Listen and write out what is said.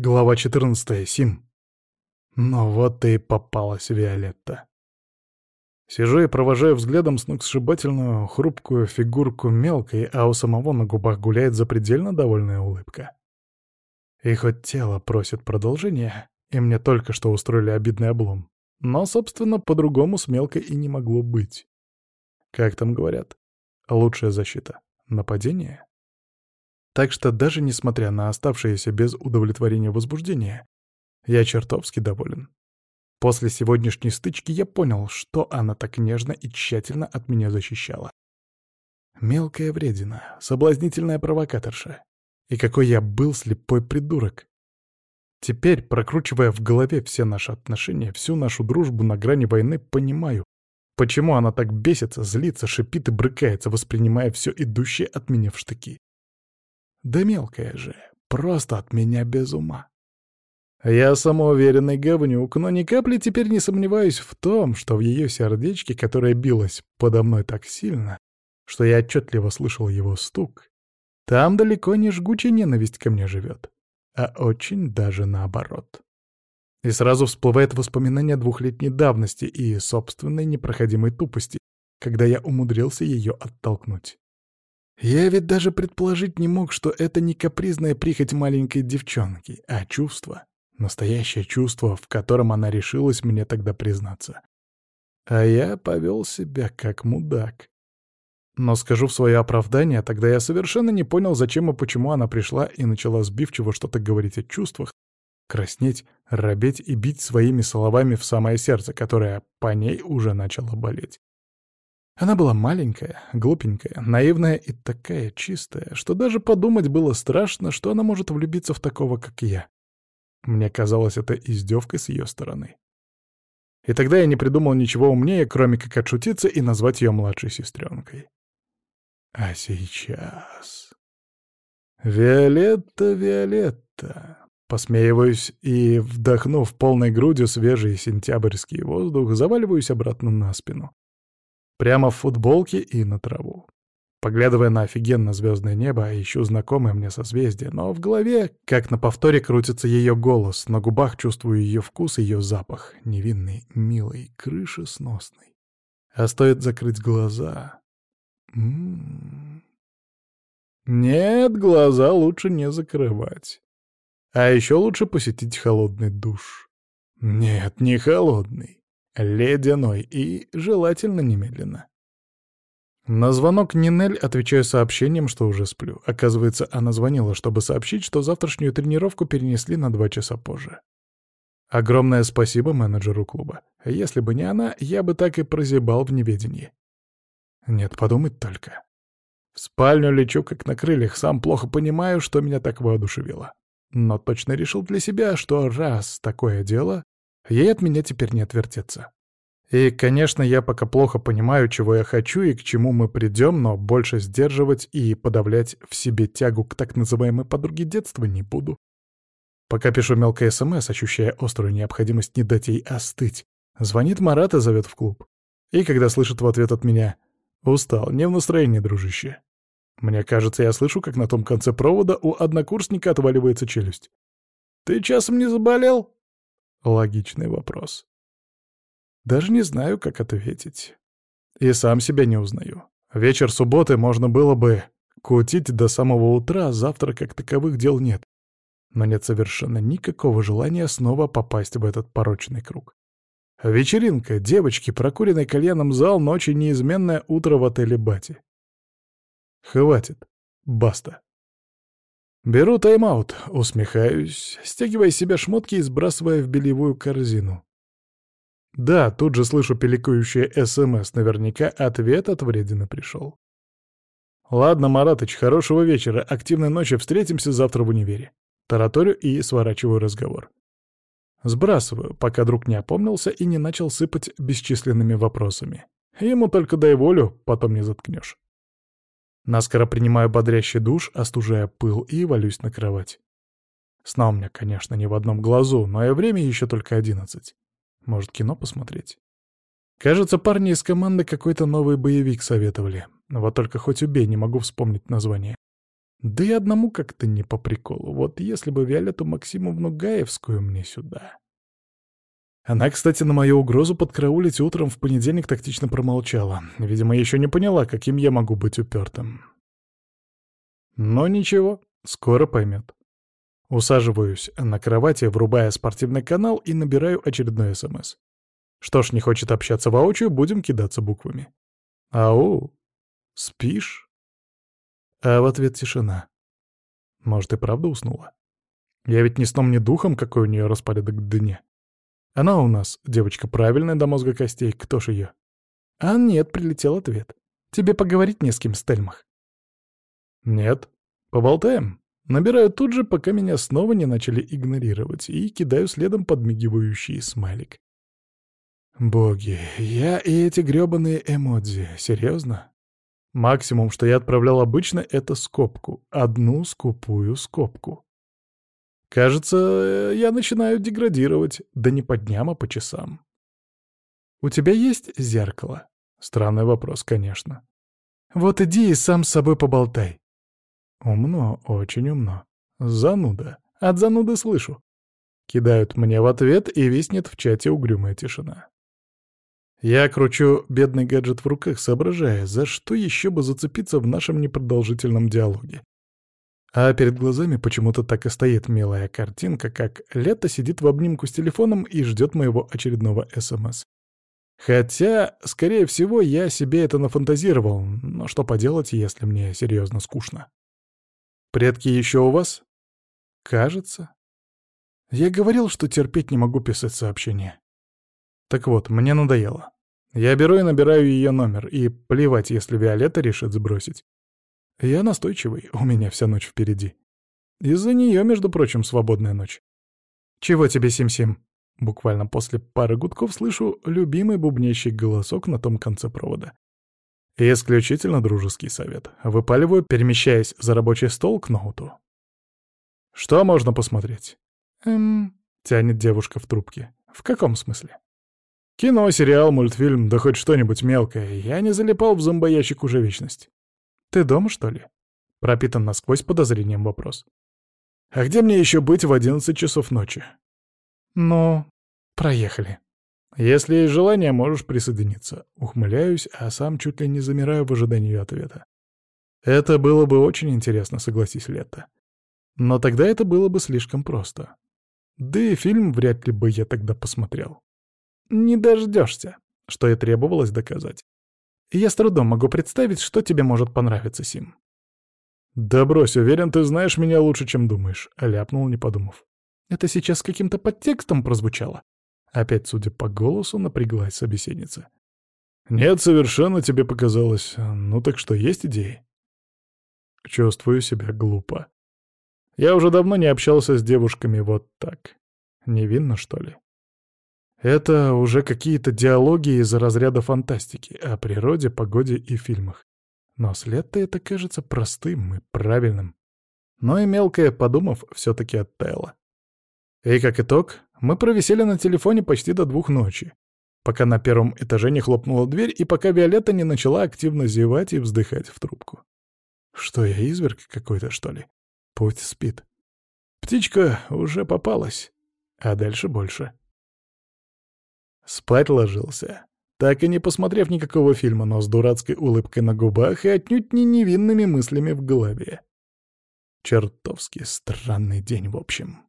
Глава 14. Сим. Ну вот и попалась Виолетта. Сижу и провожаю взглядом сногсшибательную хрупкую фигурку мелкой, а у самого на губах гуляет запредельно довольная улыбка. И хоть тело просит продолжения, и мне только что устроили обидный облом, но, собственно, по-другому с мелкой и не могло быть. Как там говорят? Лучшая защита — нападение? Так что даже несмотря на оставшееся без удовлетворения возбуждение, я чертовски доволен. После сегодняшней стычки я понял, что она так нежно и тщательно от меня защищала. Мелкая вредина, соблазнительная провокаторша. И какой я был слепой придурок. Теперь, прокручивая в голове все наши отношения, всю нашу дружбу на грани войны, понимаю, почему она так бесится, злится, шипит и брыкается, воспринимая все идущее от меня в штыки. Да мелкая же, просто от меня без ума. Я самоуверенный говнюк, но ни капли теперь не сомневаюсь в том, что в ее сердечке, которое билось подо мной так сильно, что я отчетливо слышал его стук, там далеко не жгучая ненависть ко мне живет, а очень даже наоборот. И сразу всплывает воспоминание двухлетней давности и собственной непроходимой тупости, когда я умудрился ее оттолкнуть. Я ведь даже предположить не мог, что это не капризная прихоть маленькой девчонки, а чувство, настоящее чувство, в котором она решилась мне тогда признаться. А я повел себя как мудак. Но скажу в свое оправдание, тогда я совершенно не понял, зачем и почему она пришла и начала сбивчиво что-то говорить о чувствах, краснеть, робеть и бить своими словами в самое сердце, которое по ней уже начало болеть. Она была маленькая, глупенькая, наивная и такая чистая, что даже подумать было страшно, что она может влюбиться в такого, как я. Мне казалось это издевкой с ее стороны. И тогда я не придумал ничего умнее, кроме как отшутиться и назвать ее младшей сестренкой. А сейчас... «Виолетта, Виолетта!» Посмеиваюсь и, вдохнув полной грудью свежий сентябрьский воздух, заваливаюсь обратно на спину. Прямо в футболке и на траву. Поглядывая на офигенно звездное небо, ищу знакомое мне созвездие, но в голове, как на повторе, крутится ее голос, на губах чувствую ее вкус, ее запах, невинный, милый, крышесносный. А стоит закрыть глаза... М -м -м. Нет, глаза лучше не закрывать. А еще лучше посетить холодный душ. Нет, не холодный. Ледяной и желательно немедленно. На звонок Нинель отвечаю сообщением, что уже сплю. Оказывается, она звонила, чтобы сообщить, что завтрашнюю тренировку перенесли на два часа позже. Огромное спасибо менеджеру клуба. Если бы не она, я бы так и прозябал в неведении. Нет, подумать только. В спальню лечу как на крыльях, сам плохо понимаю, что меня так воодушевило. Но точно решил для себя, что раз такое дело, Ей от меня теперь не отвертеться. И, конечно, я пока плохо понимаю, чего я хочу и к чему мы придем, но больше сдерживать и подавлять в себе тягу к так называемой подруге детства не буду. Пока пишу мелкое СМС, ощущая острую необходимость не дать ей остыть, звонит Марат и зовет в клуб. И когда слышит в ответ от меня «Устал, не в настроении, дружище». Мне кажется, я слышу, как на том конце провода у однокурсника отваливается челюсть. «Ты часом не заболел?» Логичный вопрос. Даже не знаю, как ответить. И сам себя не узнаю. Вечер субботы можно было бы кутить до самого утра, а завтра как таковых дел нет. Но нет совершенно никакого желания снова попасть в этот порочный круг. Вечеринка, девочки, прокуренный кальяном зал, ночи неизменное утро в отеле Бати. Хватит. Баста. Беру тайм-аут, усмехаюсь, стягивая себе шмотки и сбрасывая в бельевую корзину. Да, тут же слышу пиликующее СМС, наверняка ответ от вредины пришел. Ладно, Маратыч, хорошего вечера, активной ночи, встретимся завтра в универе. Тараторю и сворачиваю разговор. Сбрасываю, пока друг не опомнился и не начал сыпать бесчисленными вопросами. Ему только дай волю, потом не заткнешь. Наскоро принимаю бодрящий душ, остужая пыл и валюсь на кровать. Сна у меня, конечно, не в одном глазу, но и время еще только одиннадцать. Может, кино посмотреть? Кажется, парни из команды какой-то новый боевик советовали. Вот только хоть убей, не могу вспомнить название. Да и одному как-то не по приколу. Вот если бы Виолетту Максимовну Гаевскую мне сюда. Она, кстати, на мою угрозу подкраулить утром в понедельник тактично промолчала. Видимо, еще не поняла, каким я могу быть упертым. Но ничего, скоро поймет. Усаживаюсь на кровати, врубая спортивный канал и набираю очередной СМС. Что ж, не хочет общаться воочию, будем кидаться буквами. «Ау, спишь?» А в ответ тишина. Может, и правда уснула? Я ведь ни сном, ни духом, какой у нее распорядок дня. Она у нас девочка правильная до мозга костей, кто ж ее? А нет, прилетел ответ. Тебе поговорить не с кем, Стельмах. Нет. Поболтаем. Набираю тут же, пока меня снова не начали игнорировать, и кидаю следом подмигивающий смайлик. Боги, я и эти грёбаные эмодзи, серьезно? Максимум, что я отправлял обычно, это скобку. Одну скупую скобку. Кажется, я начинаю деградировать, да не по дням, а по часам. «У тебя есть зеркало?» Странный вопрос, конечно. «Вот иди и сам с собой поболтай». Умно, очень умно. Зануда. От зануды слышу. Кидают мне в ответ, и виснет в чате угрюмая тишина. Я кручу бедный гаджет в руках, соображая, за что еще бы зацепиться в нашем непродолжительном диалоге. А перед глазами почему-то так и стоит милая картинка, как Лето сидит в обнимку с телефоном и ждет моего очередного СМС. Хотя, скорее всего, я себе это нафантазировал, но что поделать, если мне серьезно скучно. Предки еще у вас? Кажется. Я говорил, что терпеть не могу писать сообщения. Так вот, мне надоело. Я беру и набираю ее номер, и плевать, если Виолетта решит сбросить. Я настойчивый, у меня вся ночь впереди. Из-за нее, между прочим, свободная ночь. «Чего тебе, Сим-Сим?» Буквально после пары гудков слышу любимый бубнящий голосок на том конце провода. И исключительно дружеский совет. Выпаливаю, перемещаясь за рабочий стол к ноуту. «Что можно посмотреть?» «Эм...» — тянет девушка в трубке. «В каком смысле?» Кино, сериал, мультфильм, да хоть что-нибудь мелкое. Я не залипал в зомбоящик уже вечность. Ты дома, что ли? Пропитан насквозь подозрением вопрос. А где мне еще быть в одиннадцать часов ночи? Ну, проехали. Если есть желание, можешь присоединиться. Ухмыляюсь, а сам чуть ли не замираю в ожидании ответа. Это было бы очень интересно, согласись, Лето. Но тогда это было бы слишком просто. Да и фильм вряд ли бы я тогда посмотрел. Не дождешься, что и требовалось доказать. Я с трудом могу представить, что тебе может понравиться, Сим. «Да брось, уверен, ты знаешь меня лучше, чем думаешь», — ляпнул, не подумав. «Это сейчас каким-то подтекстом прозвучало?» Опять, судя по голосу, напряглась собеседница. «Нет, совершенно тебе показалось. Ну так что, есть идеи?» Чувствую себя глупо. Я уже давно не общался с девушками вот так. Невинно, что ли? Это уже какие-то диалоги из разряда фантастики о природе, погоде и фильмах. Но след-то это кажется простым и правильным. Но и мелкое, подумав, все-таки оттаяло. И как итог, мы провисели на телефоне почти до двух ночи, пока на первом этаже не хлопнула дверь и пока Виолетта не начала активно зевать и вздыхать в трубку. Что я, изверг какой-то, что ли? Пусть спит. Птичка уже попалась, а дальше больше. Спать ложился. Так и не посмотрев никакого фильма, но с дурацкой улыбкой на губах и отнюдь не невинными мыслями в голове. Чертовски странный день в общем.